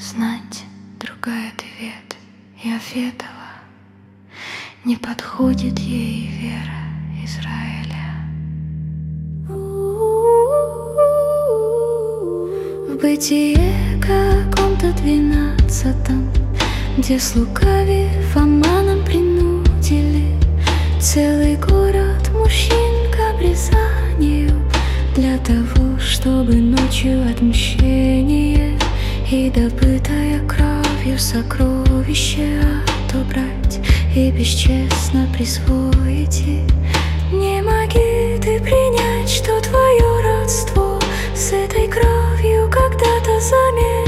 Знать, другая ты вет, я Фетова, Не подходит ей вера Израиля. В бытие каком-то двенадцатом, Где слукавив обманом принудили Целый город мужчин к обрезанию Для того, чтобы ночью отмщение и кровью сокровище отобрать И бесчестно присвоить Не моги ты принять, что твое родство С этой кровью когда-то замешано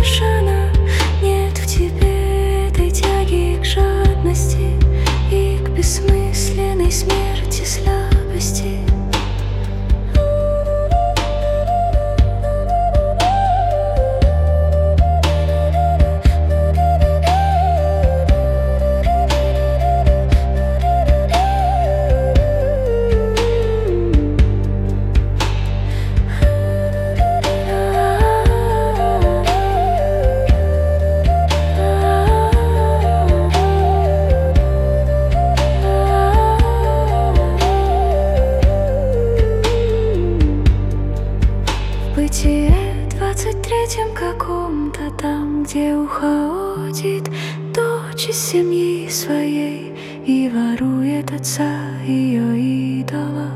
каком-то там, где уходит дочь из семьи своей и ворует отца ее идолов,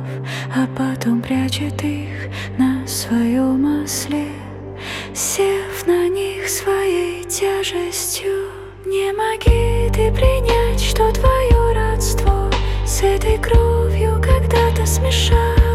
а потом прячет их на своем осле, сев на них своей тяжестью. Не моги ты принять, что твое родство с этой кровью когда-то смешалось,